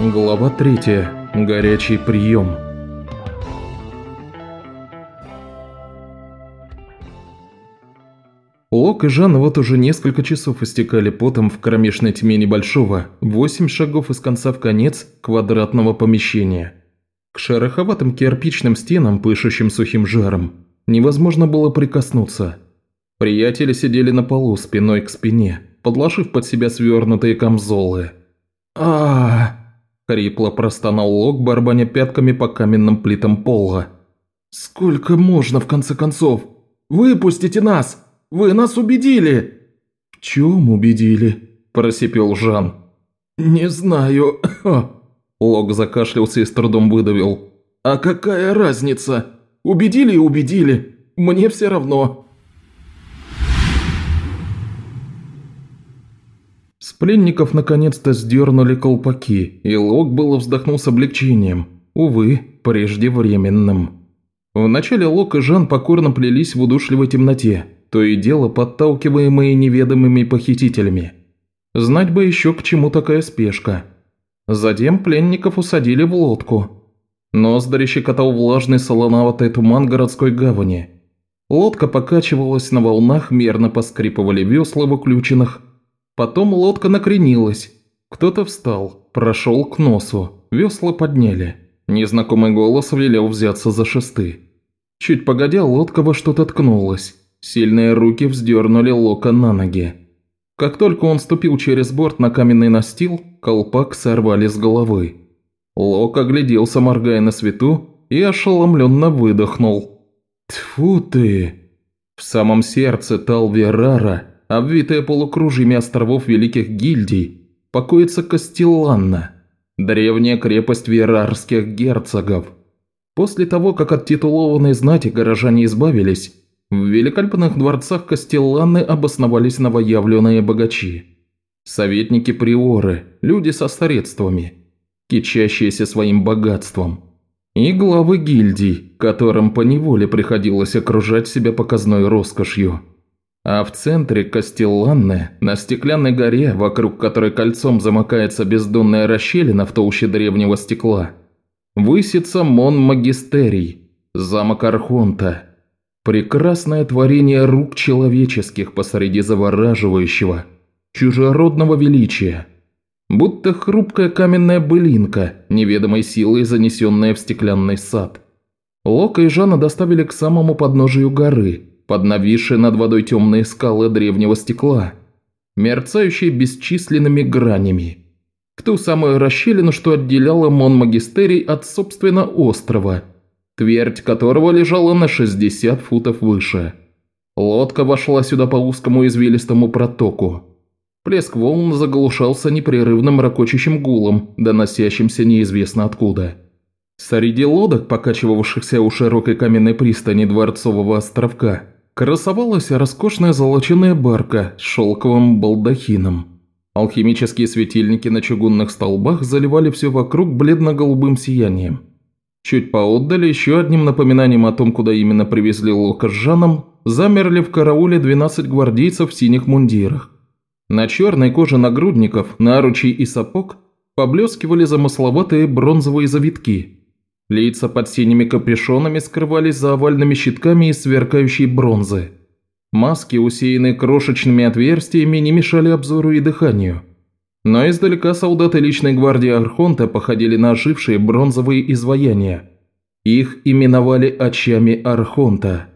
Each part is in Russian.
Глава 3. Горячий прием. Лок и Жан вот уже несколько часов истекали потом в кромешной тьме небольшого, восемь шагов из конца в конец квадратного помещения. К шероховатым кирпичным стенам, пышущим сухим жаром, невозможно было прикоснуться. Приятели сидели на полу спиной к спине, подложив под себя свернутые камзолы. а, Хрипло простонал Лок, барбаня пятками по каменным плитам пола. «Сколько можно, в конце концов? Выпустите нас! Вы нас убедили!» «В чем убедили?» – просипел Жан. «Не знаю». Лок закашлялся и с трудом выдавил. «А какая разница? Убедили и убедили. Мне все равно». Пленников наконец-то сдернули колпаки, и Лок было вздохнул с облегчением, увы, преждевременным. Вначале Лок и Жан покорно плелись в удушливой темноте, то и дело подталкиваемые неведомыми похитителями. Знать бы еще к чему такая спешка. Затем пленников усадили в лодку. Ноздри щекотал влажный солоноватый туман городской гавани. Лодка покачивалась на волнах, мерно поскрипывали весла в уключенных, Потом лодка накренилась. Кто-то встал, прошел к носу, весла подняли. Незнакомый голос велел взяться за шесты. Чуть погодя, лодка во что-то ткнулась. Сильные руки вздернули Лока на ноги. Как только он ступил через борт на каменный настил, колпак сорвали с головы. Лок огляделся, моргая на свету, и ошеломленно выдохнул. «Тьфу ты!» В самом сердце Талверара обвитая полукружьями островов великих гильдий, покоится Кастелланна, древняя крепость верарских герцогов. После того, как от титулованной знати горожане избавились, в великолепных дворцах Кастелланы обосновались новоявленные богачи. Советники-приоры, люди со средствами, кичащиеся своим богатством. И главы гильдий, которым поневоле приходилось окружать себя показной роскошью. А в центре Кастелланны, на стеклянной горе, вокруг которой кольцом замыкается бездонная расщелина в толще древнего стекла, высится Мон-Магистерий, замок Архонта. Прекрасное творение рук человеческих посреди завораживающего, чужеродного величия. Будто хрупкая каменная былинка, неведомой силой занесенная в стеклянный сад. Лока и Жана доставили к самому подножию горы – под нависшие над водой темные скалы древнего стекла, мерцающие бесчисленными гранями. В ту самую расщелину, что отделяла Монмагистерий от, собственно, острова, твердь которого лежала на 60 футов выше. Лодка вошла сюда по узкому извилистому протоку. Плеск волн заглушался непрерывным ракочущим гулом, доносящимся неизвестно откуда. Среди лодок, покачивавшихся у широкой каменной пристани Дворцового островка, красовалась роскошная золоченая барка с шелковым балдахином. Алхимические светильники на чугунных столбах заливали все вокруг бледно-голубым сиянием. Чуть поотдали, еще одним напоминанием о том, куда именно привезли Лока с Жаном, замерли в карауле 12 гвардейцев в синих мундирах. На черной коже нагрудников, наручей и сапог поблескивали замысловатые бронзовые завитки – Лица под синими капюшонами скрывались за овальными щитками из сверкающей бронзы. Маски, усеянные крошечными отверстиями, не мешали обзору и дыханию. Но издалека солдаты личной гвардии Архонта походили на ожившие бронзовые изваяния. Их именовали очами Архонта.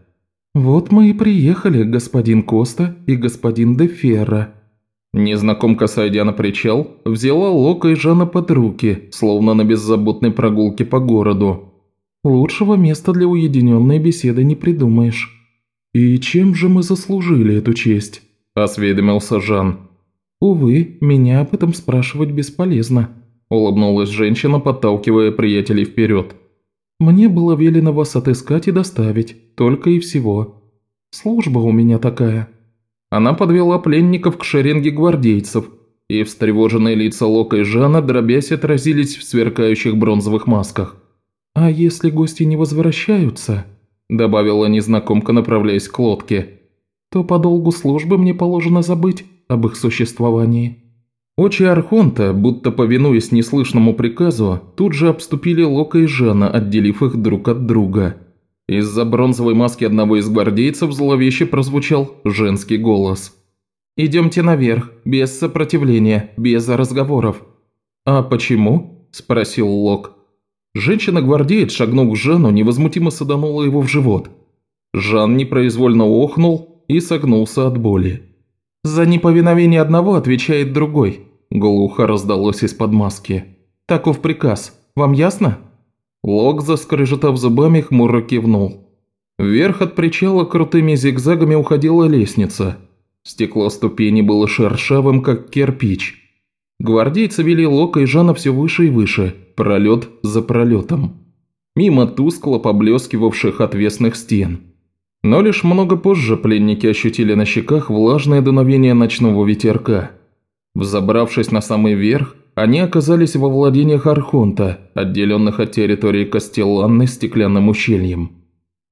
«Вот мы и приехали, господин Коста и господин де Ферра», Незнакомка, сойдя на причал, взяла Лока и Жана под руки, словно на беззаботной прогулке по городу. «Лучшего места для уединенной беседы не придумаешь». «И чем же мы заслужили эту честь?» – осведомился Жан. «Увы, меня об этом спрашивать бесполезно», – улыбнулась женщина, подталкивая приятелей вперед. «Мне было велено вас отыскать и доставить, только и всего. Служба у меня такая». Она подвела пленников к шеренге гвардейцев, и встревоженные лица Лока и Жана, дробясь, отразились в сверкающих бронзовых масках. «А если гости не возвращаются?» – добавила незнакомка, направляясь к лодке. «То по долгу службы мне положено забыть об их существовании». Очи Архонта, будто повинуясь неслышному приказу, тут же обступили Лока и Жана, отделив их друг от друга. Из-за бронзовой маски одного из гвардейцев зловеще прозвучал женский голос. «Идемте наверх, без сопротивления, без разговоров». «А почему?» – спросил Лок. Женщина-гвардеец, шагнув к Жану, невозмутимо саданула его в живот. Жан непроизвольно охнул и согнулся от боли. «За неповиновение одного отвечает другой», – глухо раздалось из-под маски. «Таков приказ. Вам ясно?» Лок, заскрежетав зубами, хмуро кивнул. Вверх от причала крутыми зигзагами уходила лестница. Стекло ступени было шершавым, как кирпич. Гвардейцы вели Лока и Жана все выше и выше, пролет за пролетом. Мимо тускло поблескивавших отвесных стен. Но лишь много позже пленники ощутили на щеках влажное дуновение ночного ветерка. Взобравшись на самый верх, они оказались во владениях Архонта, отделенных от территории Кастелланны стеклянным ущельем.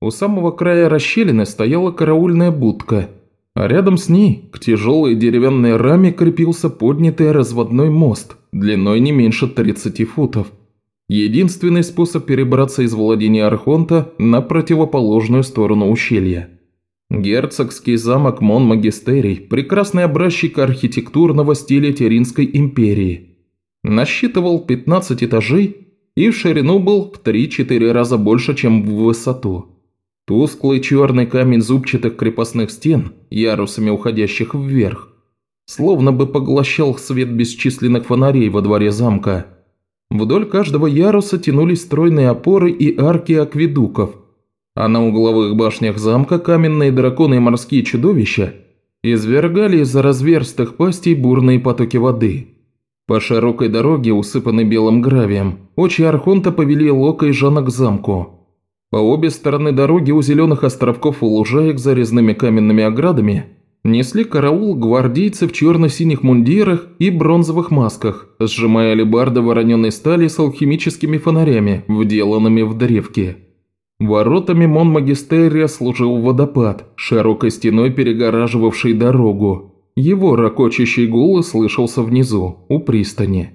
У самого края расщелины стояла караульная будка, а рядом с ней к тяжелой деревянной раме крепился поднятый разводной мост длиной не меньше 30 футов – Единственный способ перебраться из владения Архонта на противоположную сторону ущелья. Герцогский замок Мон-Магистерий – прекрасный образчик архитектурного стиля Теринской империи. Насчитывал 15 этажей и в ширину был в 3-4 раза больше, чем в высоту. Тусклый черный камень зубчатых крепостных стен, ярусами уходящих вверх, словно бы поглощал свет бесчисленных фонарей во дворе замка – Вдоль каждого яруса тянулись стройные опоры и арки акведуков, а на угловых башнях замка каменные драконы и морские чудовища извергали из-за разверстых пастей бурные потоки воды. По широкой дороге, усыпанной белым гравием, очи Архонта повели Лока и Жана к замку. По обе стороны дороги у зеленых островков и лужаек за резными каменными оградами несли караул гвардейцы в черно-синих мундирах и бронзовых масках, сжимая алебарды вороненой стали с алхимическими фонарями, вделанными в древки. Воротами Мон-Магистерия служил водопад, широкой стеной перегораживавший дорогу. Его ракочащий гул слышался внизу, у пристани.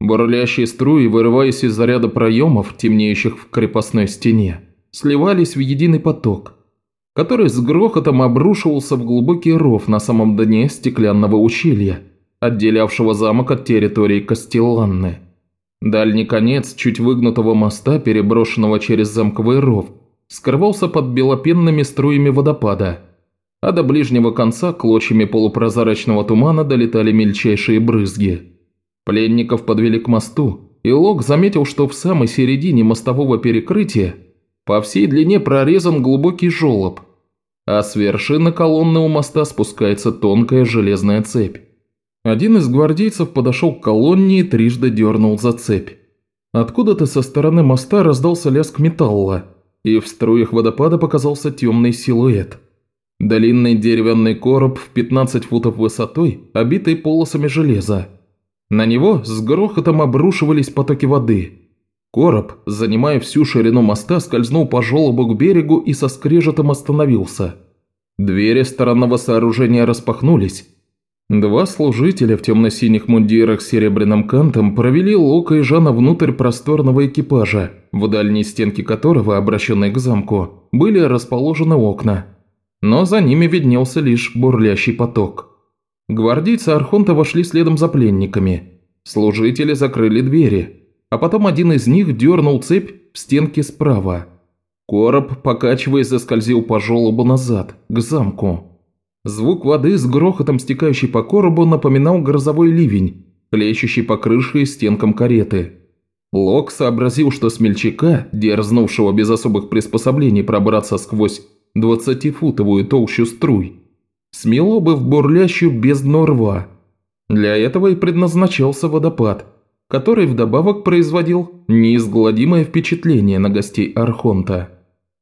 Бурлящие струи, вырываясь из заряда проемов, темнеющих в крепостной стене, сливались в единый поток – который с грохотом обрушивался в глубокий ров на самом дне стеклянного ущелья, отделявшего замок от территории Кастелланны. Дальний конец чуть выгнутого моста, переброшенного через замковый ров, скрывался под белопенными струями водопада, а до ближнего конца клочьями полупрозрачного тумана долетали мельчайшие брызги. Пленников подвели к мосту, и Лок заметил, что в самой середине мостового перекрытия по всей длине прорезан глубокий желоб, а с вершины колонны у моста спускается тонкая железная цепь. Один из гвардейцев подошел к колонне и трижды дернул за цепь. Откуда-то со стороны моста раздался лязг металла, и в струях водопада показался темный силуэт. Длинный деревянный короб в 15 футов высотой, обитый полосами железа. На него с грохотом обрушивались потоки воды. Короб, занимая всю ширину моста, скользнул по желобу к берегу и со скрежетом остановился. Двери сторонного сооружения распахнулись. Два служителя в темно-синих мундирах с серебряным кантом провели Лока и Жана внутрь просторного экипажа, в дальней стенке которого, обращенной к замку, были расположены окна. Но за ними виднелся лишь бурлящий поток. Гвардейцы Архонта вошли следом за пленниками. Служители закрыли двери – а потом один из них дернул цепь в стенке справа. Короб, покачиваясь, заскользил по желобу назад, к замку. Звук воды с грохотом, стекающий по коробу, напоминал грозовой ливень, плещущий по крыше и стенкам кареты. Лок сообразил, что смельчака, дерзнувшего без особых приспособлений пробраться сквозь двадцатифутовую толщу струй, смело бы в бурлящую бездну рва. Для этого и предназначался водопад – который вдобавок производил неизгладимое впечатление на гостей Архонта.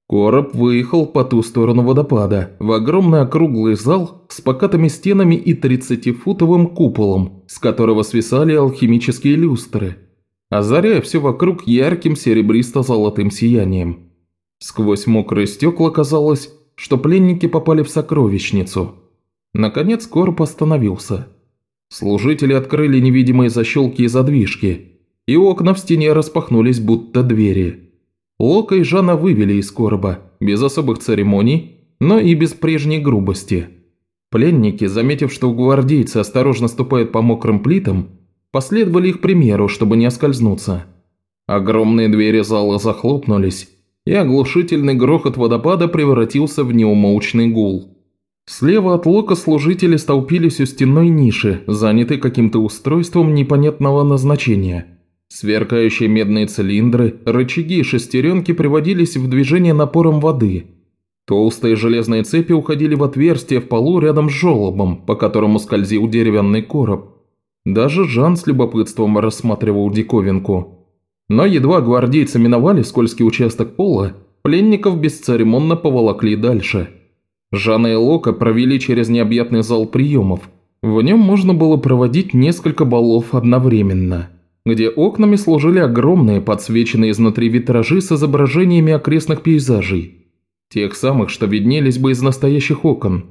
Короб выехал по ту сторону водопада, в огромный округлый зал с покатыми стенами и 30-футовым куполом, с которого свисали алхимические люстры, озаряя все вокруг ярким серебристо-золотым сиянием. Сквозь мокрые стекла казалось, что пленники попали в сокровищницу. Наконец Короб остановился – Служители открыли невидимые защелки и задвижки, и окна в стене распахнулись, будто двери. Лока и Жана вывели из короба, без особых церемоний, но и без прежней грубости. Пленники, заметив, что гвардейцы осторожно ступают по мокрым плитам, последовали их примеру, чтобы не оскользнуться. Огромные двери зала захлопнулись, и оглушительный грохот водопада превратился в неумолчный гул. Слева от Лока служители столпились у стенной ниши, заняты каким-то устройством непонятного назначения. Сверкающие медные цилиндры, рычаги и шестеренки приводились в движение напором воды. Толстые железные цепи уходили в отверстие в полу рядом с желобом, по которому скользил деревянный короб. Даже Жан с любопытством рассматривал диковинку. Но едва гвардейцы миновали скользкий участок пола, пленников бесцеремонно поволокли дальше – Жанна и Лока провели через необъятный зал приемов. В нем можно было проводить несколько балов одновременно, где окнами служили огромные подсвеченные изнутри витражи с изображениями окрестных пейзажей. Тех самых, что виднелись бы из настоящих окон.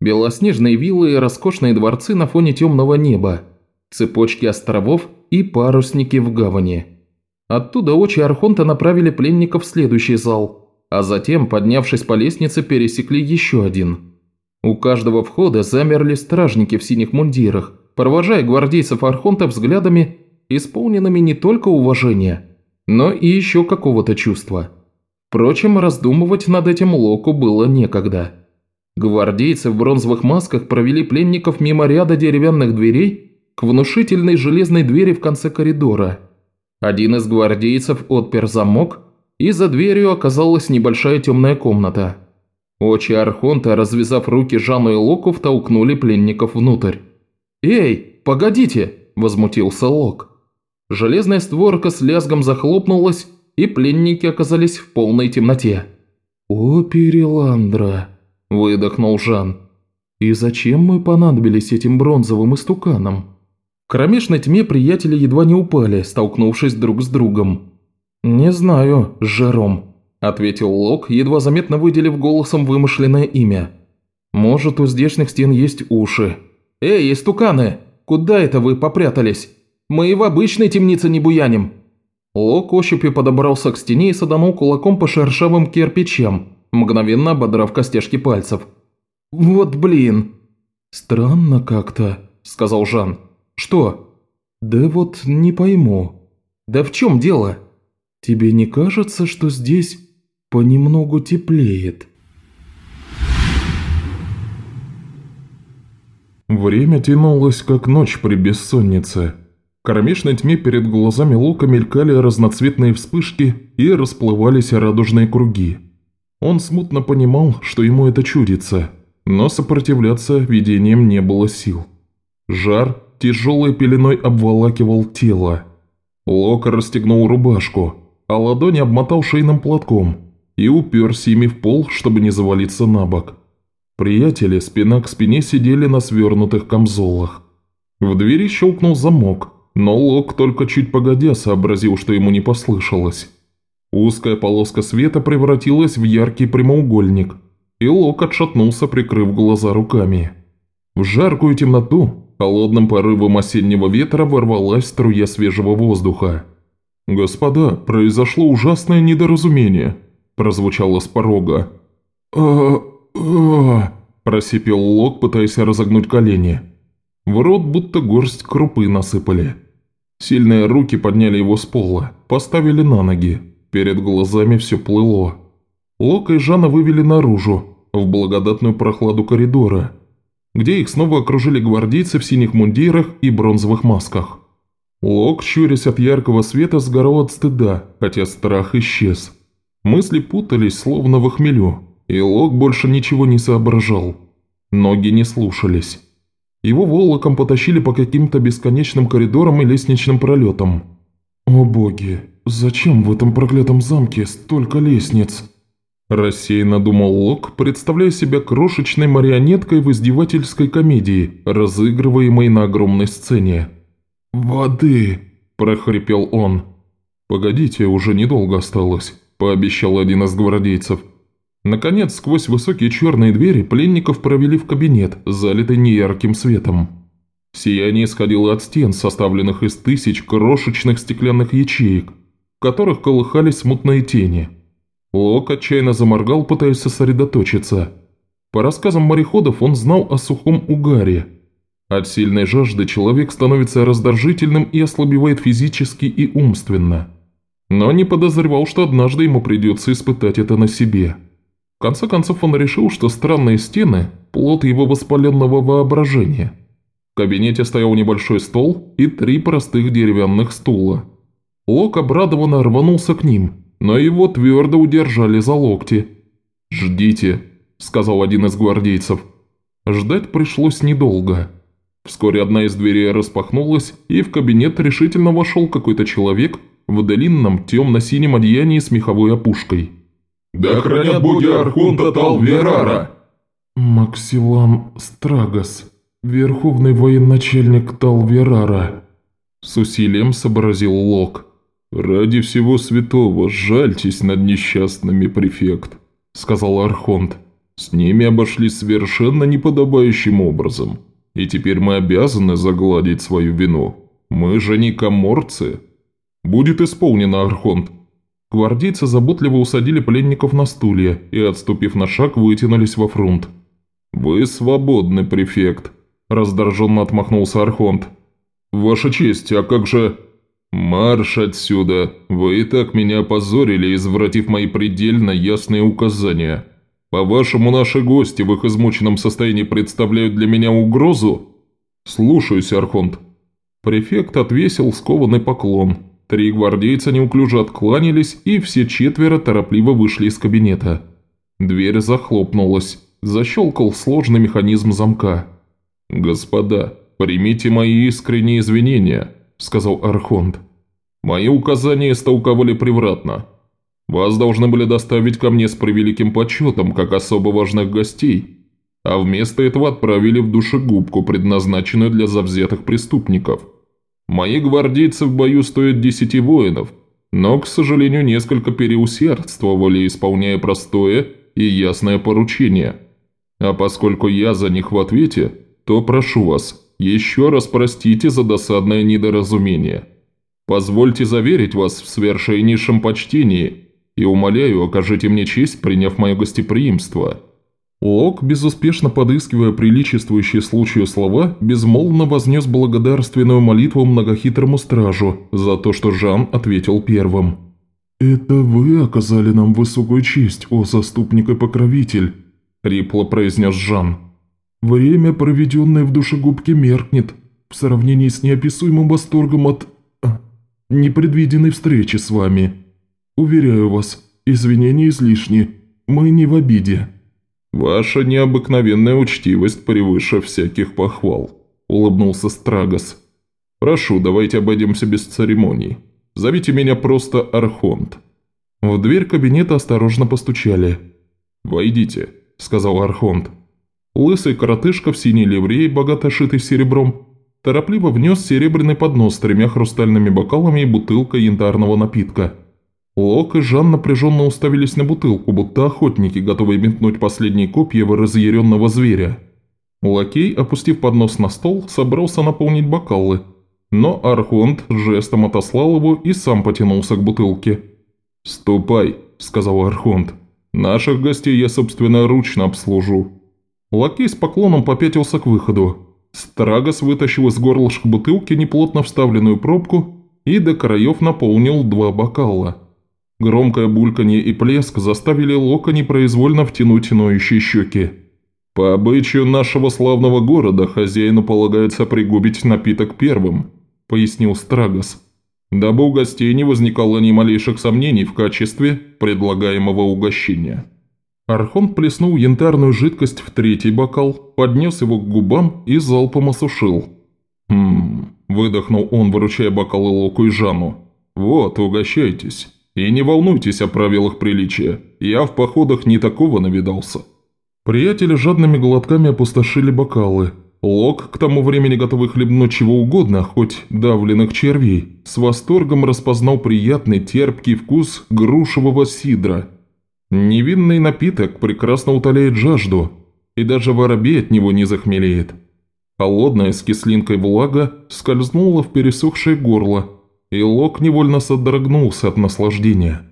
Белоснежные виллы и роскошные дворцы на фоне темного неба, цепочки островов и парусники в гавани. Оттуда очи Архонта направили пленников в следующий зал – а затем, поднявшись по лестнице, пересекли еще один. У каждого входа замерли стражники в синих мундирах, провожая гвардейцев Архонта взглядами, исполненными не только уважения, но и еще какого-то чувства. Впрочем, раздумывать над этим Локу было некогда. Гвардейцы в бронзовых масках провели пленников мимо ряда деревянных дверей к внушительной железной двери в конце коридора. Один из гвардейцев отпер замок – и за дверью оказалась небольшая темная комната. Очи Архонта, развязав руки Жанну и Локу, втолкнули пленников внутрь. «Эй, погодите!» – возмутился Лок. Железная створка с лязгом захлопнулась, и пленники оказались в полной темноте. «О, Переландра!» – выдохнул Жан. «И зачем мы понадобились этим бронзовым истуканам?» Кромешной тьме приятели едва не упали, столкнувшись друг с другом. «Не знаю, Жером», – ответил Лок, едва заметно выделив голосом вымышленное имя. «Может, у здешних стен есть уши». «Эй, истуканы, куда это вы попрятались? Мы и в обычной темнице не буяним». Лок ощупью подобрался к стене и саданул кулаком по шершавым кирпичам, мгновенно ободрав костяшки пальцев. «Вот блин!» «Странно как-то», – сказал Жан. «Что?» «Да вот не пойму». «Да в чем дело?» Тебе не кажется, что здесь понемногу теплеет?» Время тянулось, как ночь при бессоннице. В кромешной тьме перед глазами Лука мелькали разноцветные вспышки и расплывались радужные круги. Он смутно понимал, что ему это чудится, но сопротивляться видением не было сил. Жар тяжелой пеленой обволакивал тело. Лока расстегнул рубашку, а ладони обмотал шейным платком и уперся ими в пол, чтобы не завалиться на бок. Приятели спина к спине сидели на свернутых камзолах. В двери щелкнул замок, но Лок только чуть погодя сообразил, что ему не послышалось. Узкая полоска света превратилась в яркий прямоугольник, и Лок отшатнулся, прикрыв глаза руками. В жаркую темноту холодным порывом осеннего ветра ворвалась струя свежего воздуха. «Господа, произошло ужасное недоразумение», – прозвучало с порога. а а просипел Лок, пытаясь разогнуть колени. В рот будто горсть крупы насыпали. Сильные руки подняли его с пола, поставили на ноги. Перед глазами все плыло. Лока и Жана вывели наружу, в благодатную прохладу коридора, где их снова окружили гвардейцы в синих мундирах и бронзовых масках. Лок, щурясь от яркого света, сгорал от стыда, хотя страх исчез. Мысли путались, словно в охмелю, и Лок больше ничего не соображал. Ноги не слушались. Его волоком потащили по каким-то бесконечным коридорам и лестничным пролетам. «О боги, зачем в этом проклятом замке столько лестниц?» Рассеянно думал Лок, представляя себя крошечной марионеткой в издевательской комедии, разыгрываемой на огромной сцене. «Воды!» – прохрипел он. «Погодите, уже недолго осталось», – пообещал один из гвардейцев. Наконец, сквозь высокие черные двери пленников провели в кабинет, залитый неярким светом. Сияние исходило от стен, составленных из тысяч крошечных стеклянных ячеек, в которых колыхались смутные тени. Лок отчаянно заморгал, пытаясь сосредоточиться. По рассказам мореходов он знал о сухом угаре. От сильной жажды человек становится раздражительным и ослабевает физически и умственно. Но не подозревал, что однажды ему придется испытать это на себе. В конце концов он решил, что странные стены – плод его воспаленного воображения – в кабинете стоял небольшой стол и три простых деревянных стула. Лок обрадованно рванулся к ним, но его твердо удержали за локти. «Ждите», – сказал один из гвардейцев. Ждать пришлось недолго. Вскоре одна из дверей распахнулась, и в кабинет решительно вошел какой-то человек в длинном темно-синем одеянии с меховой опушкой. «Да хранят боги Архонта Талверара!» «Максилан Страгос», «Верховный военачальник Талверара», – с усилием сообразил Лок. «Ради всего святого жальтесь над несчастными, префект», – сказал Архонт. «С ними обошлись совершенно неподобающим образом, и теперь мы обязаны загладить свою вину. Мы же не коморцы». «Будет исполнено, Архонт». Гвардейцы заботливо усадили пленников на стулья и, отступив на шаг, вытянулись во фронт. «Вы свободны, префект», Раздраженно отмахнулся Архонт. «Ваша честь, а как же...» «Марш отсюда! Вы и так меня опозорили, извратив мои предельно ясные указания. По-вашему, наши гости в их измученном состоянии представляют для меня угрозу?» «Слушаюсь, Архонт». Префект отвесил скованный поклон. Три гвардейца неуклюже откланялись, и все четверо торопливо вышли из кабинета. Дверь захлопнулась. Защелкал сложный механизм замка. «Господа, примите мои искренние извинения», – сказал Архонт. «Мои указания истолковали превратно. Вас должны были доставить ко мне с превеликим почетом, как особо важных гостей, а вместо этого отправили в душегубку, предназначенную для завзятых преступников. Мои гвардейцы в бою стоят десяти воинов, но, к сожалению, несколько переусердствовали, исполняя простое и ясное поручение. А поскольку я за них в ответе – то прошу вас, еще раз простите за досадное недоразумение. Позвольте заверить вас в свершеннейшем почтении и, умоляю, окажите мне честь, приняв мое гостеприимство». Лок, безуспешно подыскивая приличествующие случаю слова, безмолвно вознес благодарственную молитву многохитрому стражу за то, что Жан ответил первым. «Это вы оказали нам высокую честь, о заступник и покровитель», – хрипло произнес Жан. Время, проведенное в душегубке, меркнет в сравнении с неописуемым восторгом от... А, непредвиденной встречи с вами. Уверяю вас, извинения излишни, мы не в обиде». «Ваша необыкновенная учтивость превыше всяких похвал», – улыбнулся Страгос. «Прошу, давайте обойдемся без церемоний. Зовите меня просто Архонт». В дверь кабинета осторожно постучали. «Войдите», – сказал Архонт. Лысый коротышка в синей ливреи, богато шитый серебром, торопливо внес серебряный поднос с тремя хрустальными бокалами и бутылкой янтарного напитка. Лок и Жан напряженно уставились на бутылку, будто охотники, готовые метнуть последние копья в разъяренного зверя. Лакей, опустив поднос на стол, собрался наполнить бокалы, но Архонт жестом отослал его и сам потянулся к бутылке. «Ступай», – сказал Архонт. «Наших гостей я собственноручно обслужу». Лакей с поклоном попятился к выходу. Страгос вытащил из горлышка бутылки неплотно вставленную пробку и до краев наполнил два бокала. Громкое бульканье и плеск заставили Лока непроизвольно втянуть ноющие щеки. «По обычаю нашего славного города хозяину полагается пригубить напиток первым», – пояснил Страгос, дабы у гостей не возникало ни малейших сомнений в качестве предлагаемого угощения. Архон плеснул янтарную жидкость в третий бокал, поднес его к губам и залпом осушил. «Хм...» – выдохнул он, выручая бокалы Локу и Жанну. «Вот, угощайтесь. И не волнуйтесь о правилах приличия. Я в походах не такого навидался». Приятели жадными глотками опустошили бокалы. Лок, к тому времени готовый хлебнуть чего угодно, хоть давленных червей, с восторгом распознал приятный терпкий вкус грушевого сидра – Невинный напиток прекрасно утоляет жажду, и даже воробей от него не захмелеет. Холодная с кислинкой влага скользнула в пересохшее горло, и Лок невольно содрогнулся от наслаждения.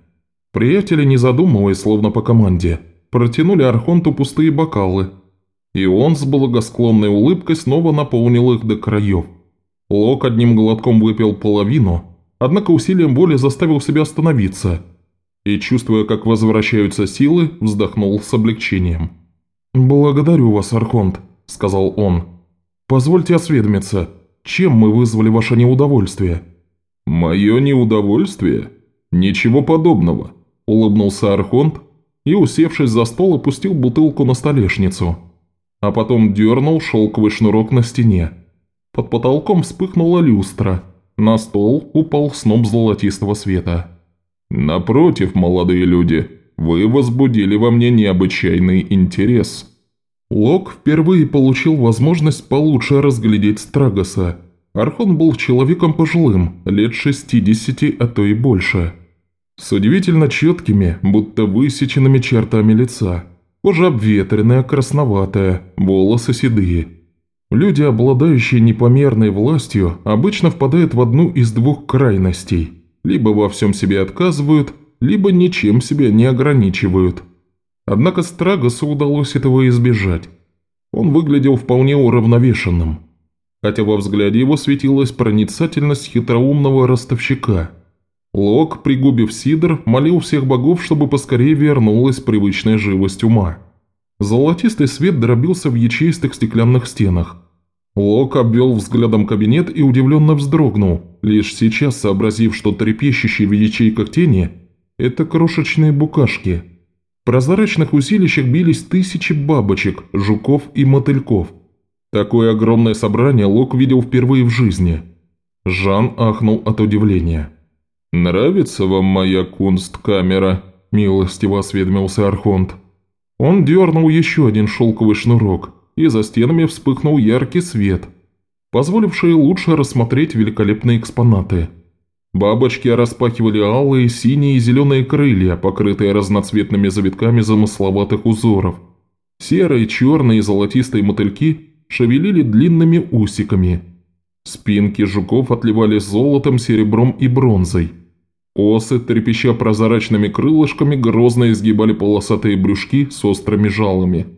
Приятели, не задумываясь, словно по команде, протянули Архонту пустые бокалы, и он с благосклонной улыбкой снова наполнил их до краев. Лок одним глотком выпил половину, однако усилием воли заставил себя остановиться и, чувствуя, как возвращаются силы, вздохнул с облегчением. «Благодарю вас, Архонт», – сказал он. «Позвольте осведомиться, чем мы вызвали ваше неудовольствие?» «Мое неудовольствие? Ничего подобного», – улыбнулся Архонт и, усевшись за стол, опустил бутылку на столешницу, а потом дернул шелковый шнурок на стене. Под потолком вспыхнула люстра, на стол упал сноп золотистого света. «Напротив, молодые люди, вы возбудили во мне необычайный интерес». Лок впервые получил возможность получше разглядеть Страгоса. Архон был человеком пожилым, лет 60, а то и больше. С удивительно четкими, будто высеченными чертами лица. Кожа обветренная, красноватая, волосы седые. Люди, обладающие непомерной властью, обычно впадают в одну из двух крайностей – либо во всем себе отказывают, либо ничем себя не ограничивают. Однако Страгосу удалось этого избежать. Он выглядел вполне уравновешенным, хотя во взгляде его светилась проницательность хитроумного ростовщика. Лок, пригубив сидр, молил всех богов, чтобы поскорее вернулась привычная живость ума. Золотистый свет дробился в ячеистых стеклянных стенах – Лок обвел взглядом кабинет и удивленно вздрогнул, лишь сейчас сообразив, что трепещущие в ячейках тени – это крошечные букашки. В прозрачных усилищах бились тысячи бабочек, жуков и мотыльков. Такое огромное собрание Лок видел впервые в жизни. Жан ахнул от удивления. «Нравится вам моя кунсткамера?» – милостиво осведомился Архонт. Он дернул еще один шелковый шнурок – и за стенами вспыхнул яркий свет, позволивший лучше рассмотреть великолепные экспонаты. Бабочки распахивали алые, синие и зеленые крылья, покрытые разноцветными завитками замысловатых узоров. Серые, черные и золотистые мотыльки шевелили длинными усиками. Спинки жуков отливали золотом, серебром и бронзой. Осы, трепеща прозрачными крылышками, грозно изгибали полосатые брюшки с острыми жалами –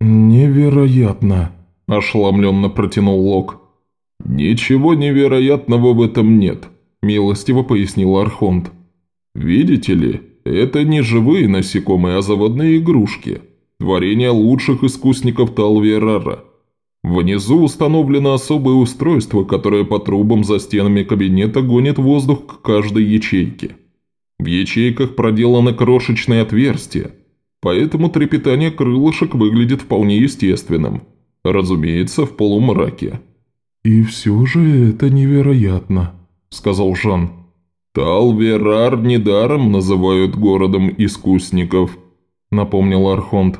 «Невероятно!» – ошеломленно протянул Лок. «Ничего невероятного в этом нет», – милостиво пояснил Архонт. «Видите ли, это не живые насекомые, а заводные игрушки. Творение лучших искусников Талверара. Внизу установлено особое устройство, которое по трубам за стенами кабинета гонит воздух к каждой ячейке. В ячейках проделаны крошечные отверстия, Поэтому трепетание крылышек выглядит вполне естественным. Разумеется, в полумраке. «И все же это невероятно», — сказал Жан. «Талверар недаром называют городом искусников», — напомнил Архонт.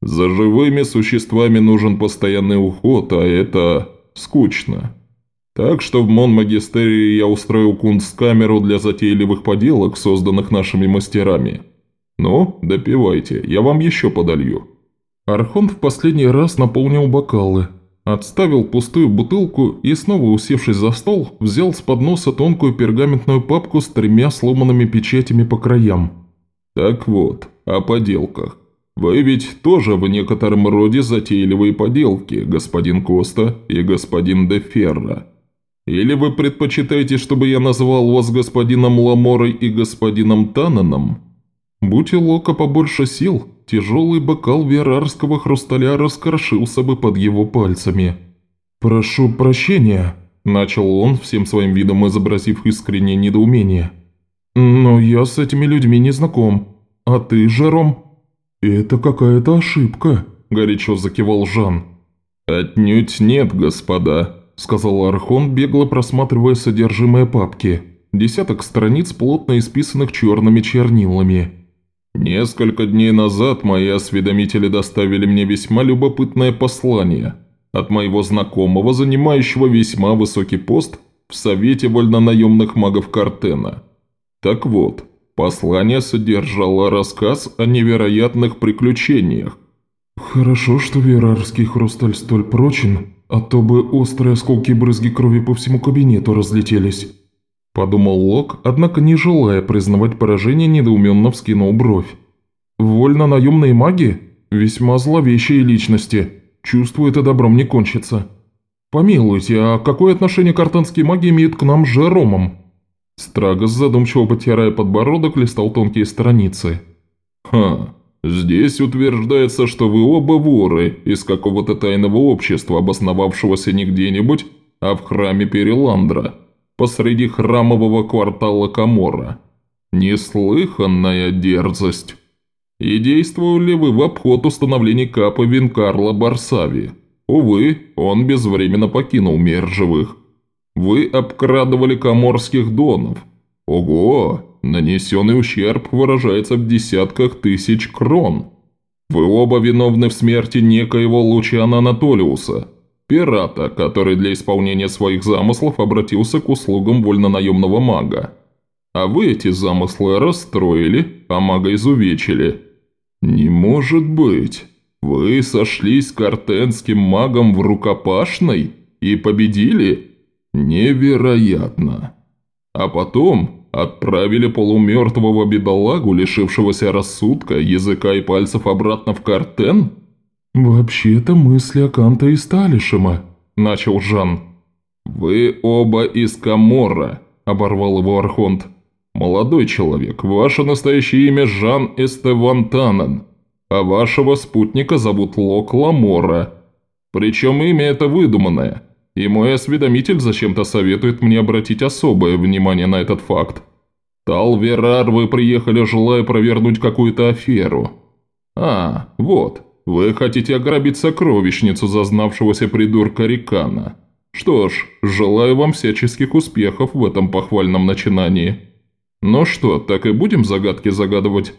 «За живыми существами нужен постоянный уход, а это скучно. Так что в Монмагистерии я устроил кунсткамеру для затейливых поделок, созданных нашими мастерами». «Ну, допивайте, я вам еще подолью». Архон в последний раз наполнил бокалы, отставил пустую бутылку и, снова усевшись за стол, взял с подноса тонкую пергаментную папку с тремя сломанными печатями по краям. «Так вот, о поделках. Вы ведь тоже в некотором роде затейливые поделки, господин Коста и господин де Ферра. Или вы предпочитаете, чтобы я назвал вас господином Ламорой и господином Тананом?» Будь у Лока побольше сил, тяжелый бокал верарского хрусталя раскрошился бы под его пальцами. «Прошу прощения», – начал он, всем своим видом изобразив искреннее недоумение. «Но я с этими людьми не знаком. А ты, Жером?» «Это какая-то ошибка», – горячо закивал Жан. «Отнюдь нет, господа», – сказал Архон, бегло просматривая содержимое папки. Десяток страниц, плотно исписанных черными чернилами. Несколько дней назад мои осведомители доставили мне весьма любопытное послание от моего знакомого, занимающего весьма высокий пост в Совете вольнонаемных магов Картена. Так вот, послание содержало рассказ о невероятных приключениях. «Хорошо, что верарский хрусталь столь прочен а то бы острые осколки брызги крови по всему кабинету разлетелись». Подумал Лок, однако не желая признавать поражение, недоуменно вскинул бровь. «Вольно наемные маги? Весьма зловещие личности. Чувствую, это добром не кончится. Помилуйте, а какое отношение картанские маги имеют к нам с Жеромом?» Страгос, задумчиво потирая подбородок, листал тонкие страницы. «Ха, здесь утверждается, что вы оба воры из какого-то тайного общества, обосновавшегося не где-нибудь, а в храме Переландра, посреди храмового квартала Камора. Неслыханная дерзость. И действовали вы в обход установлений Капа Винкарла Барсави. Увы, он безвременно покинул мир живых». Вы обкрадывали коморских донов. Ого, нанесенный ущерб выражается в десятках тысяч крон. Вы оба виновны в смерти некоего Лучана Анатолиуса, пирата, который для исполнения своих замыслов обратился к услугам вольнонаемного мага. А вы эти замыслы расстроили, а мага изувечили. Не может быть. Вы сошлись с картенским магом в рукопашной и победили?» Невероятно. А потом отправили полумертвого бедолагу, лишившегося рассудка, языка и пальцев обратно в картен? «Вообще-то мысли Аканта и Сталишема», – начал Жан. «Вы оба из Камора», – оборвал его Архонт. «Молодой человек, ваше настоящее имя Жан Эстеван Танан, а вашего спутника зовут Лок Ламора. Причем имя это выдуманное – и мой осведомитель зачем-то советует мне обратить особое внимание на этот факт. Талверар, вы приехали, желая провернуть какую-то аферу. А, вот, вы хотите ограбить сокровищницу зазнавшегося придурка Рикана. Что ж, желаю вам всяческих успехов в этом похвальном начинании. Ну что, так и будем загадки загадывать?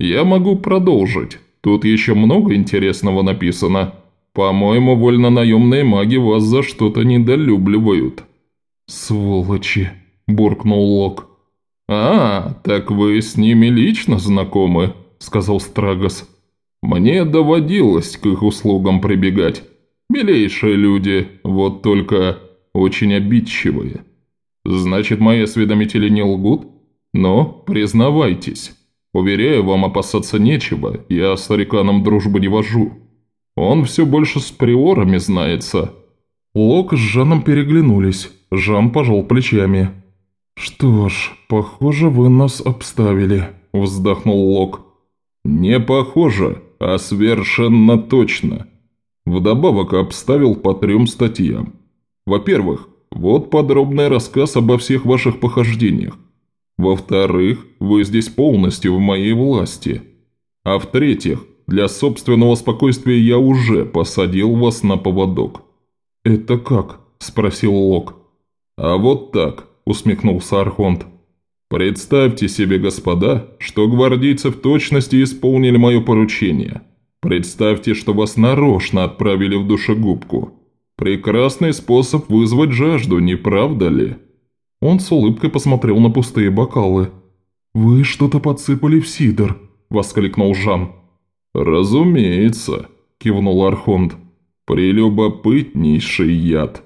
Я могу продолжить. Тут еще много интересного написано. «По-моему, вольно-наемные маги вас за что-то недолюбливают». «Сволочи!» – буркнул Лок. «А, так вы с ними лично знакомы», – сказал Страгос. «Мне доводилось к их услугам прибегать. Милейшие люди, вот только очень обидчивые. Значит, мои осведомители не лгут? Но признавайтесь. Уверяю, вам опасаться нечего, я с Ариканом дружбы не вожу». Он все больше с приорами знается». Лок с Жаном переглянулись. Жан пожал плечами. «Что ж, похоже, вы нас обставили», – вздохнул Лок. «Не похоже, а совершенно точно. Вдобавок обставил по трем статьям. Во-первых, вот подробный рассказ обо всех ваших похождениях. Во-вторых, вы здесь полностью в моей власти. А в-третьих, для собственного спокойствия я уже посадил вас на поводок». «Это как?» – спросил Лок. «А вот так», – усмехнулся Архонт. «Представьте себе, господа, что гвардейцы в точности исполнили мое поручение. Представьте, что вас нарочно отправили в душегубку. Прекрасный способ вызвать жажду, не правда ли?» Он с улыбкой посмотрел на пустые бокалы. «Вы что-то подсыпали в сидр», – воскликнул Жан. «Разумеется», – кивнул Архонт. «Прелюбопытнейший яд».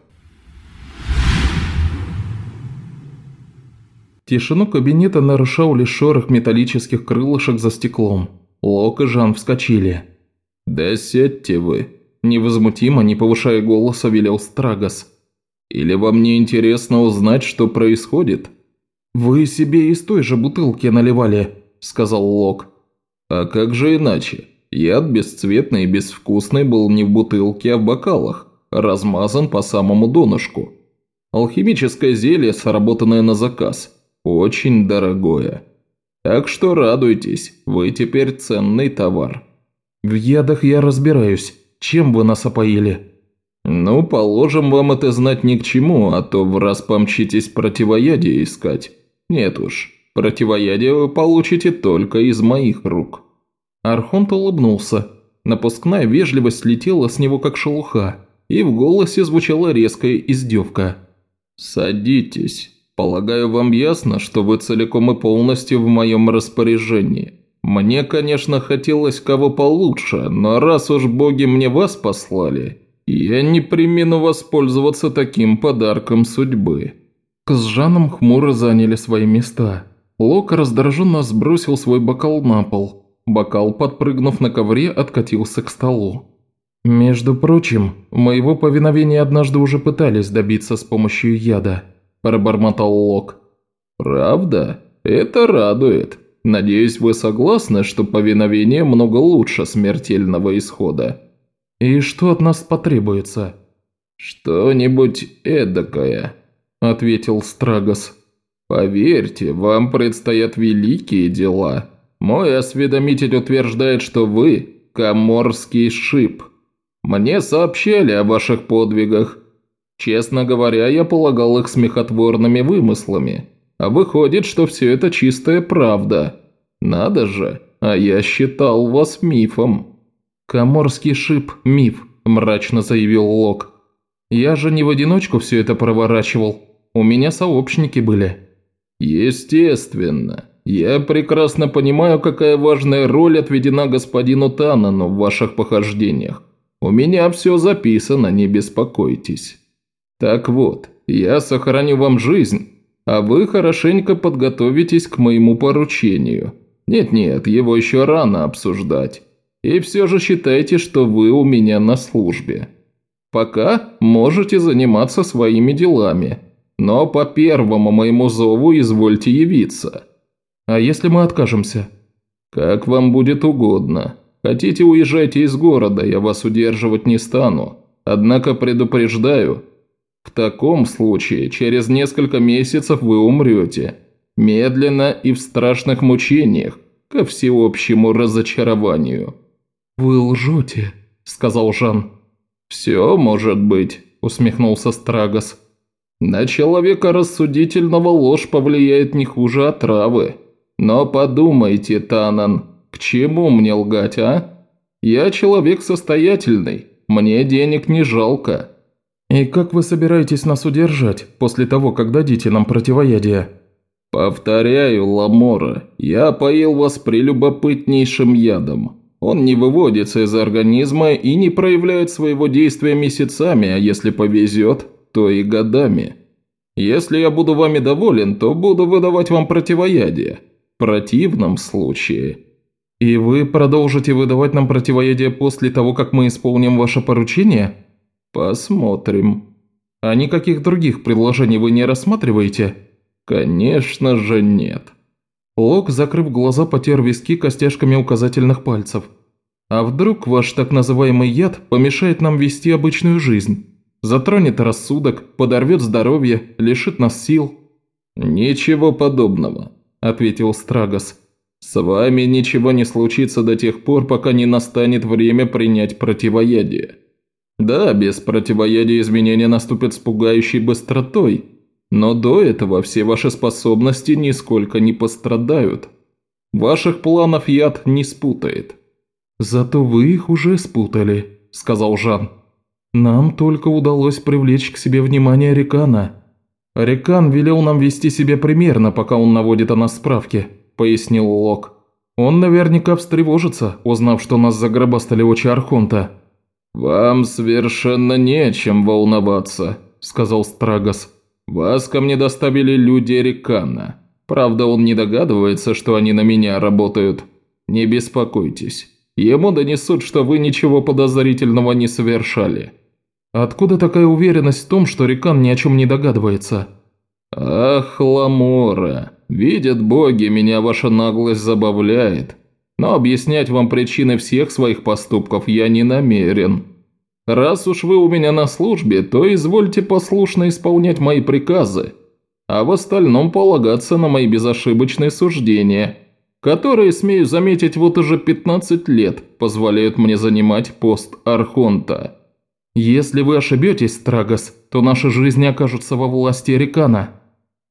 Тишину кабинета нарушал лишь шорох металлических крылышек за стеклом. Лок и Жан вскочили. «Да сядьте вы!» – невозмутимо, не повышая голоса, велел Страгос. «Или вам не интересно узнать, что происходит?» «Вы себе из той же бутылки наливали», – сказал Лок. «А как же иначе? Яд бесцветный и безвкусный был не в бутылке, а в бокалах, размазан по самому донышку. Алхимическое зелье, сработанное на заказ, очень дорогое. Так что радуйтесь, вы теперь ценный товар. В ядах я разбираюсь. Чем вы нас опоили? Ну, положим, вам это знать ни к чему, а то в раз помчитесь противоядие искать. Нет уж, противоядие вы получите только из моих рук. Архонт улыбнулся. Напускная вежливость слетела с него как шелуха, и в голосе звучала резкая издевка. «Садитесь. Полагаю, вам ясно, что вы целиком и полностью в моем распоряжении. Мне, конечно, хотелось кого получше, но раз уж боги мне вас послали, я не примену воспользоваться таким подарком судьбы». С Жаном хмуро заняли свои места. Лок раздраженно сбросил свой бокал на пол. Бокал, подпрыгнув на ковре, откатился к столу. «Между прочим, моего повиновения однажды уже пытались добиться с помощью яда», – пробормотал Лок. «Правда? Это радует. Надеюсь, вы согласны, что повиновение много лучше смертельного исхода». «И что от нас потребуется?» «Что-нибудь эдакое», – ответил Страгос. «Поверьте, вам предстоят великие дела. Мой осведомитель утверждает, что вы – коморский шип. Мне сообщали о ваших подвигах. Честно говоря, я полагал их смехотворными вымыслами. А выходит, что все это чистая правда. Надо же, а я считал вас мифом». «Коморский шип – миф», – мрачно заявил Лок. «Я же не в одиночку все это проворачивал. У меня сообщники были». «Естественно. Я прекрасно понимаю, какая важная роль отведена господину Танану в ваших похождениях. У меня все записано, не беспокойтесь. Так вот, я сохраню вам жизнь, а вы хорошенько подготовитесь к моему поручению. Нет-нет, его еще рано обсуждать. И все же считайте, что вы у меня на службе. Пока можете заниматься своими делами, но по первому моему зову извольте явиться. А если мы откажемся? Как вам будет угодно. Хотите, уезжайте из города, я вас удерживать не стану. Однако предупреждаю, в таком случае через несколько месяцев вы умрете. Медленно и в страшных мучениях, ко всеобщему разочарованию. «Вы лжете», – сказал Жан. «Все может быть», – усмехнулся Страгос. «На человека рассудительного ложь повлияет не хуже отравы. Но подумайте, Танан, к чему мне лгать, а? Я человек состоятельный, мне денег не жалко». «И как вы собираетесь нас удержать после того, как дадите нам противоядие?» «Повторяю, Ламора, я поил вас прелюбопытнейшим ядом. Он не выводится из организма и не проявляет своего действия месяцами, а если повезет, то и годами. Если я буду вами доволен, то буду выдавать вам противоядие. В противном случае... И вы продолжите выдавать нам противоядие после того, как мы исполним ваше поручение? Посмотрим. А никаких других предложений вы не рассматриваете? Конечно же нет. Лок, закрыв глаза, потер виски костяшками указательных пальцев. «А вдруг ваш так называемый яд помешает нам вести обычную жизнь? Затронет рассудок, подорвет здоровье, лишит нас сил?» «Ничего подобного», – ответил Страгос. «С вами ничего не случится до тех пор, пока не настанет время принять противоядие. Да, без противоядия изменения наступят с пугающей быстротой, но до этого все ваши способности нисколько не пострадают. Ваших планов яд не спутает». «Зато вы их уже спутали», – сказал Жан. «Нам только удалось привлечь к себе внимание Рекана. Рекан велел нам вести себя примерно, пока он наводит о нас справки», – пояснил Лок. «Он наверняка встревожится, узнав, что нас загробастали очи Архонта». «Вам совершенно не о чем волноваться», – сказал Страгос. «Вас ко мне доставили люди Риканна. Правда, он не догадывается, что они на меня работают. Не беспокойтесь. Ему донесут, что вы ничего подозрительного не совершали». «Откуда такая уверенность в том, что Рикан ни о чем не догадывается?» «Ах, Ламора, видят боги, меня ваша наглость забавляет. Но объяснять вам причины всех своих поступков я не намерен. Раз уж вы у меня на службе, то извольте послушно исполнять мои приказы, а в остальном полагаться на мои безошибочные суждения, которые, смею заметить, вот уже 15 лет позволяют мне занимать пост Архонта. Если вы ошибетесь, Страгос, то наши жизни окажутся во власти Рикана.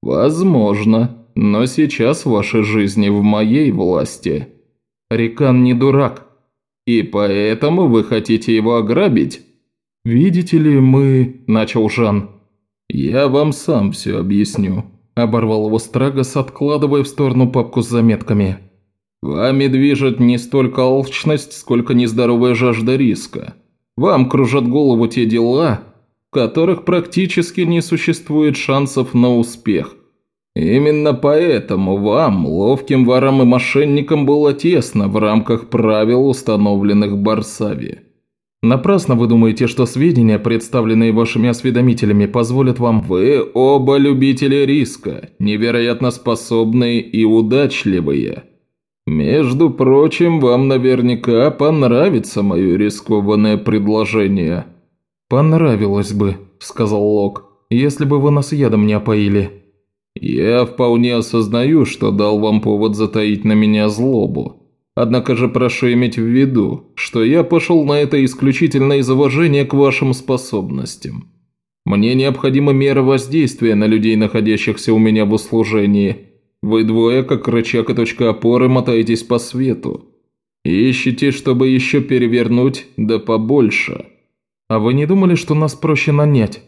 Возможно, но сейчас ваши жизни в моей власти. Рикан не дурак, «И поэтому вы хотите его ограбить?» «Видите ли, мы...» – начал Жан. «Я вам сам все объясню», – оборвал его Страгос, откладывая в сторону папку с заметками. «Вами движет не столько алчность, сколько нездоровая жажда риска. Вам кружат голову те дела, в которых практически не существует шансов на успех. Именно поэтому вам, ловким ворам и мошенникам, было тесно в рамках правил, установленных в Барсаве. Напрасно вы думаете, что сведения, представленные вашими осведомителями, позволят вам... Вы оба любители риска, невероятно способные и удачливые. Между прочим, вам наверняка понравится мое рискованное предложение. «Понравилось бы», – сказал Лок, – «если бы вы нас ядом не опоили». «Я вполне осознаю, что дал вам повод затаить на меня злобу. Однако же прошу иметь в виду, что я пошел на это исключительно из уважения к вашим способностям. Мне необходима мера воздействия на людей, находящихся у меня в услужении. Вы двое, как рычаг и точка опоры, мотаетесь по свету. Ищете, чтобы еще перевернуть, да побольше. А вы не думали, что нас проще нанять?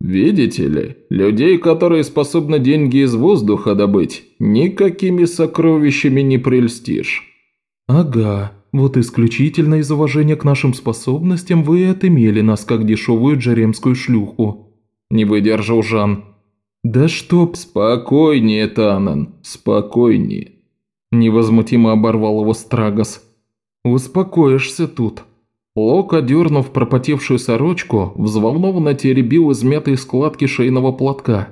Видите ли, людей, которые способны деньги из воздуха добыть, никакими сокровищами не прельстишь. «Ага, вот исключительно из уважения к нашим способностям вы и отымели нас как дешевую джеремскую шлюху», – не выдержал Жан. «Да чтоб...» «Спокойнее, Танан, спокойнее», – невозмутимо оборвал его Страгос. «Успокоишься тут». Лок, одернув пропотевшую сорочку, взволнованно теребил измятые складки шейного платка.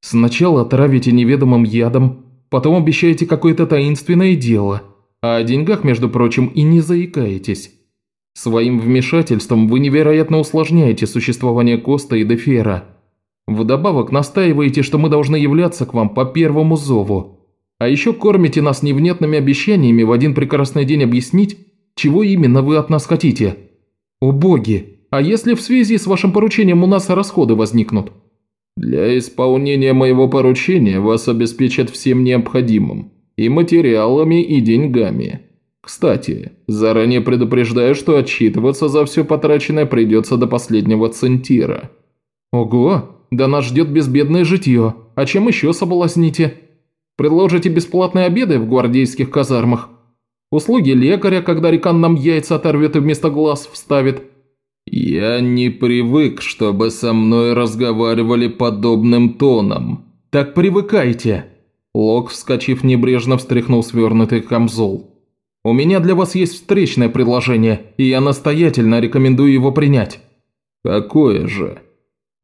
«Сначала отравите неведомым ядом, потом обещаете какое-то таинственное дело». А о деньгах, между прочим, и не заикаетесь. Своим вмешательством вы невероятно усложняете существование Коста и Дефера. Вдобавок настаиваете, что мы должны являться к вам по первому зову. А еще кормите нас невнятными обещаниями в один прекрасный день объяснить, чего именно вы от нас хотите. О боги, а если в связи с вашим поручением у нас расходы возникнут? Для исполнения моего поручения вас обеспечат всем необходимым и материалами, и деньгами. Кстати, заранее предупреждаю, что отчитываться за все потраченное придется до последнего центира. Ого, да нас ждет безбедное житье. А чем еще соблазните? Предложите бесплатные обеды в гвардейских казармах? Услуги лекаря, когда рекан нам яйца оторвет и вместо глаз вставит? Я не привык, чтобы со мной разговаривали подобным тоном. Так привыкайте. Лок, вскочив небрежно, встряхнул свернутый камзол. «У меня для вас есть встречное предложение, и я настоятельно рекомендую его принять». «Какое же?»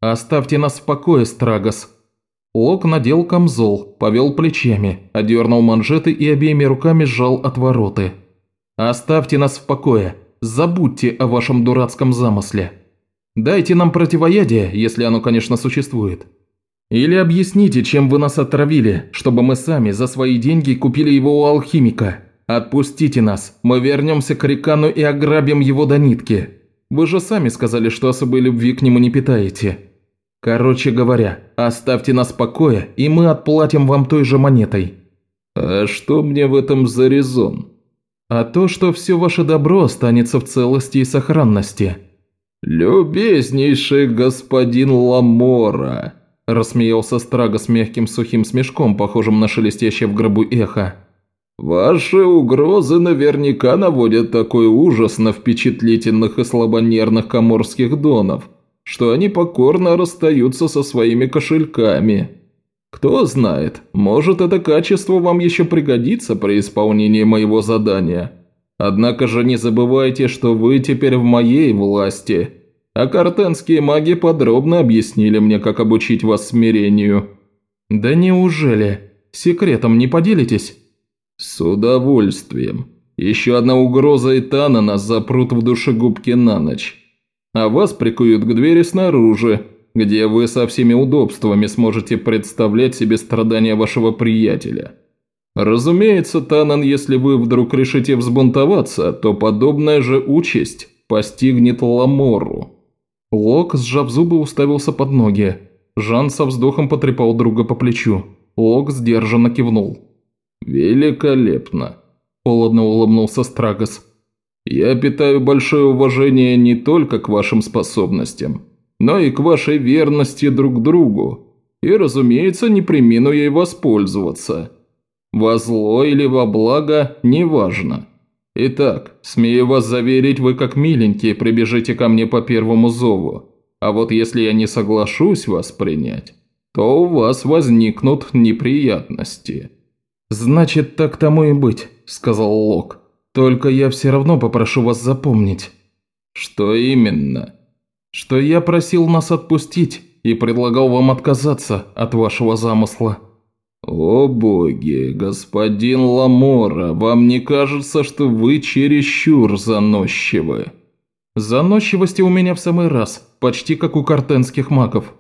«Оставьте нас в покое, Страгос». Лок надел камзол, повел плечами, одернул манжеты и обеими руками сжал отвороты. «Оставьте нас в покое. Забудьте о вашем дурацком замысле. Дайте нам противоядие, если оно, конечно, существует. Или объясните, чем вы нас отравили, чтобы мы сами за свои деньги купили его у алхимика. Отпустите нас, мы вернемся к Рикану и ограбим его до нитки. Вы же сами сказали, что особой любви к нему не питаете. Короче говоря, оставьте нас в покое, и мы отплатим вам той же монетой». «А что мне в этом за резон?» «А то, что все ваше добро останется в целости и сохранности». «Любезнейший господин Ламора», – рассмеялся Страга с мягким сухим смешком, похожим на шелестящее в гробу эхо. «Ваши угрозы наверняка наводят такой ужас на впечатлительных и слабонервных коморских донов, что они покорно расстаются со своими кошельками. Кто знает, может это качество вам еще пригодится при исполнении моего задания. Однако же не забывайте, что вы теперь в моей власти» а картенские маги подробно объяснили мне, как обучить вас смирению». «Да неужели? Секретом не поделитесь?» «С удовольствием. Еще одна угроза и Тана нас запрут в душегубке на ночь. А вас прикуют к двери снаружи, где вы со всеми удобствами сможете представлять себе страдания вашего приятеля. Разумеется, Танан, если вы вдруг решите взбунтоваться, то подобная же участь постигнет Ламору. Лок, сжав зубы, уставился под ноги. Жан со вздохом потрепал друга по плечу. Лок сдержанно кивнул. «Великолепно!» – холодно улыбнулся Страгос. «Я питаю большое уважение не только к вашим способностям, но и к вашей верности друг другу. И, разумеется, не примену ей воспользоваться. Во зло или во благо – неважно. Итак, смею вас заверить, вы как миленькие прибежите ко мне по первому зову. А вот если я не соглашусь вас принять, то у вас возникнут неприятности». «Значит, так тому и быть», – сказал Лок. «Только я все равно попрошу вас запомнить». «Что именно?» «Что я просил нас отпустить и предлагал вам отказаться от вашего замысла». «О боги, господин Ламора, вам не кажется, что вы чересчур заносчивы?» «Заносчивости у меня в самый раз, почти как у картенских магов».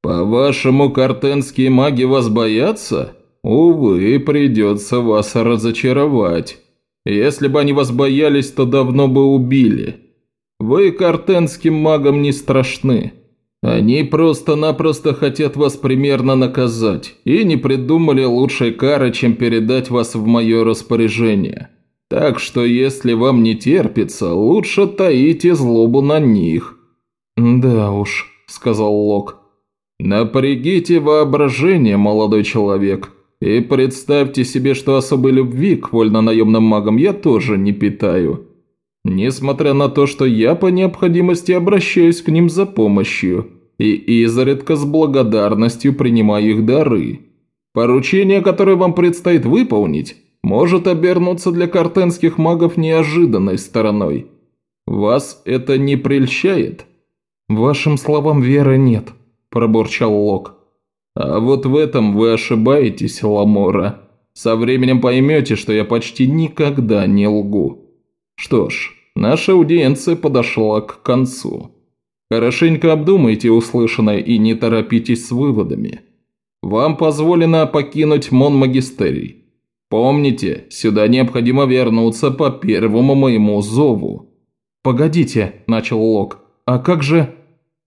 «По-вашему, картенские маги вас боятся? Увы, придется вас разочаровать. Если бы они вас боялись, то давно бы убили. Вы картенским магам не страшны». Они просто-напросто хотят вас примерно наказать и не придумали лучшей кары, чем передать вас в мое распоряжение. Так что если вам не терпится, лучше таите злобу на них». «Да уж», – сказал Лок. «Напрягите воображение, молодой человек, и представьте себе, что особой любви к вольно-наемным магам я тоже не питаю». Несмотря на то, что я по необходимости обращаюсь к ним за помощью и изредка с благодарностью принимаю их дары. Поручение, которое вам предстоит выполнить, может обернуться для картенских магов неожиданной стороной. Вас это не прельщает? Вашим словам веры нет, пробурчал Лок. А вот в этом вы ошибаетесь, Ламора. Со временем поймете, что я почти никогда не лгу. Что ж, наша аудиенция подошла к концу. Хорошенько обдумайте услышанное и не торопитесь с выводами. Вам позволено покинуть Монмагистерий. Помните, сюда необходимо вернуться по первому моему зову». «Погодите», – начал Лок. «А как же...»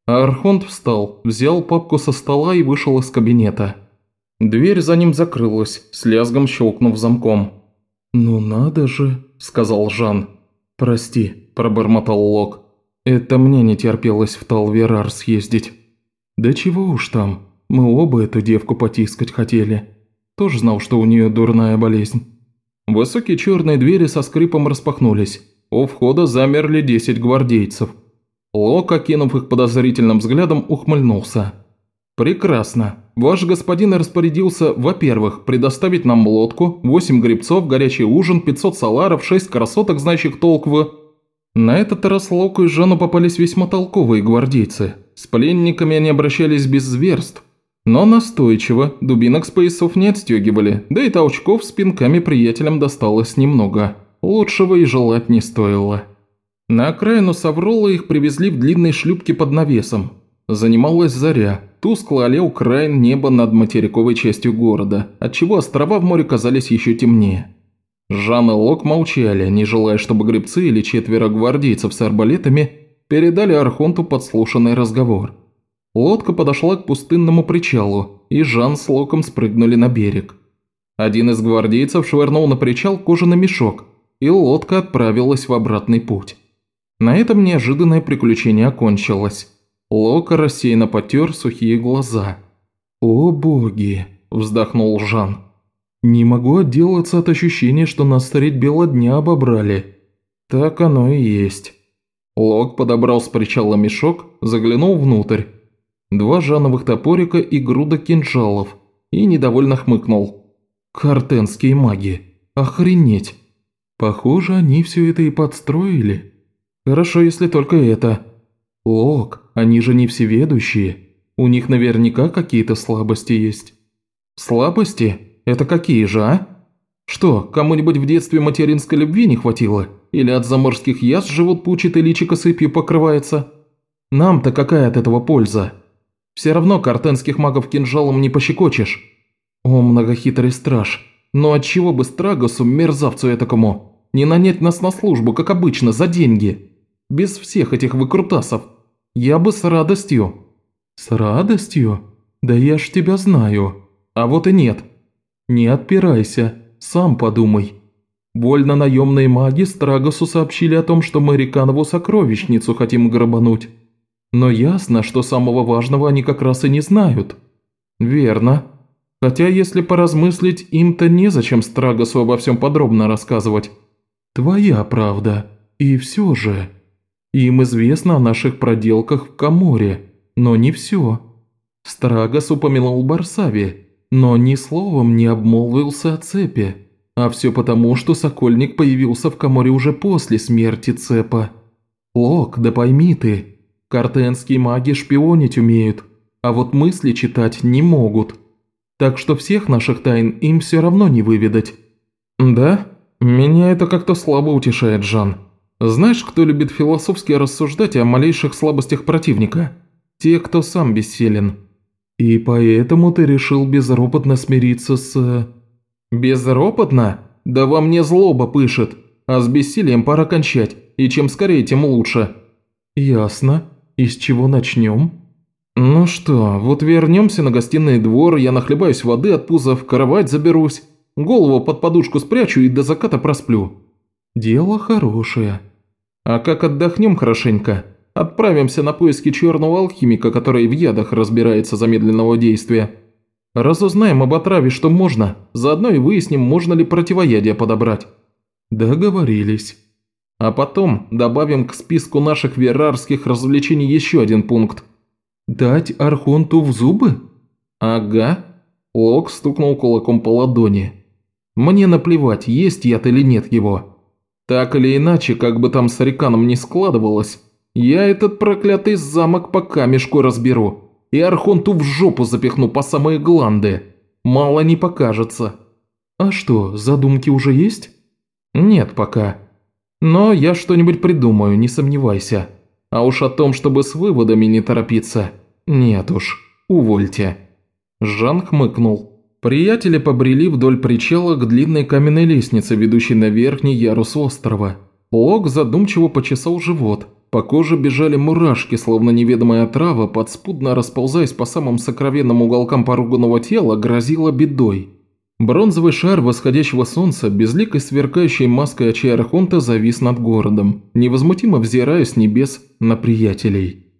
Архонт встал, взял папку со стола и вышел из кабинета. Дверь за ним закрылась, с лязгом щелкнув замком. «Ну надо же», – сказал Жан. «Прости», – пробормотал Лок. «Это мне не терпелось в Талверар съездить». «Да чего уж там, мы оба эту девку потискать хотели. Тоже знал, что у нее дурная болезнь». Высокие черные двери со скрипом распахнулись. У входа замерли десять гвардейцев. Лок, окинув их подозрительным взглядом, ухмыльнулся. «Прекрасно. Ваш господин распорядился, во-первых, предоставить нам лодку, восемь грибцов, горячий ужин, 500 саларов, шесть красоток, знающих толк в...» На этот раз Локу и Жану попались весьма толковые гвардейцы. С пленниками они обращались без зверств, но настойчиво, дубинок с поясов не отстегивали, да и толчков с пинками приятелям досталось немного. Лучшего и желать не стоило. На окраину Саврола их привезли в длинной шлюпке под навесом. Занималась заря, тускло олел край неба над материковой частью города, отчего острова в море казались еще темнее. Жан и Лок молчали, не желая, чтобы гребцы или четверо гвардейцев с арбалетами передали Архонту подслушанный разговор. Лодка подошла к пустынному причалу, и Жан с Локом спрыгнули на берег. Один из гвардейцев швырнул на причал кожаный мешок, и лодка отправилась в обратный путь. На этом неожиданное приключение окончилось. Лока рассеянно потер сухие глаза. «О боги!» – вздохнул Жан. Не могу отделаться от ощущения, что нас средь бела дня обобрали. Так оно и есть. Лок подобрал с причала мешок, заглянул внутрь. Два жановых топорика и груда кинжалов. И недовольно хмыкнул. Картенские маги. Охренеть. Похоже, они все это и подстроили. Хорошо, если только это. Лок, они же не всеведущие. У них наверняка какие-то слабости есть. Слабости? Это какие же, а? Что, кому-нибудь в детстве материнской любви не хватило? Или от заморских яз живут пучит и личико сыпью покрывается? Нам-то какая от этого польза? Все равно картенских магов кинжалом не пощекочешь. О, многохитрый страж, но отчего бы Страгосу, мерзавцу этакому, не нанять нас на службу, как обычно, за деньги? Без всех этих выкрутасов. Я бы с радостью. С радостью? Да я ж тебя знаю. А вот и нет. «Не отпирайся, сам подумай. Вольно наемные маги Страгосу сообщили о том, что мы Риканову сокровищницу хотим грабануть. Но ясно, что самого важного они как раз и не знают». «Верно. Хотя, если поразмыслить, им-то незачем Страгосу обо всем подробно рассказывать. «Твоя правда. И все же. Им известно о наших проделках в Каморе, но не все. Страгос упомянул Барсави, но ни словом не обмолвился о цепи. А все потому, что Сокольник появился в Каморе уже после смерти цепа. Лок, да пойми ты, картенские маги шпионить умеют, а вот мысли читать не могут. Так что всех наших тайн им все равно не выведать. Да? Меня это как-то слабо утешает, Жан. Знаешь, кто любит философски рассуждать о малейших слабостях противника? Те, кто сам бессилен. И поэтому ты решил безропотно смириться с... Безропотно? Да во мне злоба пышет. А с бессилием пора кончать, и чем скорее, тем лучше. Ясно. И с чего начнем? Ну что, вот вернемся на гостиный двор, я нахлебаюсь воды от пуза, в кровать заберусь, голову под подушку спрячу и до заката просплю. Дело хорошее. А как отдохнем хорошенько, отправимся на поиски черного алхимика, который в ядах разбирается замедленного действия. Разузнаем об отраве, что можно, заодно и выясним, можно ли противоядие подобрать. Договорились. А потом добавим к списку наших верарских развлечений еще один пункт. Дать Архонту в зубы? Ага. Лок стукнул кулаком по ладони. Мне наплевать, есть яд или нет его. Так или иначе, как бы там с Ариканом не складывалось, я этот проклятый замок по камешку разберу и Архонту в жопу запихну по самые гланды. Мало не покажется. А что, задумки уже есть? Нет пока. Но я что-нибудь придумаю, не сомневайся. А уж о том, чтобы с выводами не торопиться, нет уж, увольте. Жан хмыкнул. Приятели побрели вдоль причала к длинной каменной лестнице, ведущей на верхний ярус острова. Лок задумчиво почесал живот. По коже бежали мурашки, словно неведомая трава, подспудно расползаясь по самым сокровенным уголкам поруганного тела, грозила бедой. Бронзовый шар восходящего солнца, безликой сверкающей маской Архонта, завис над городом, невозмутимо взирая с небес на приятелей.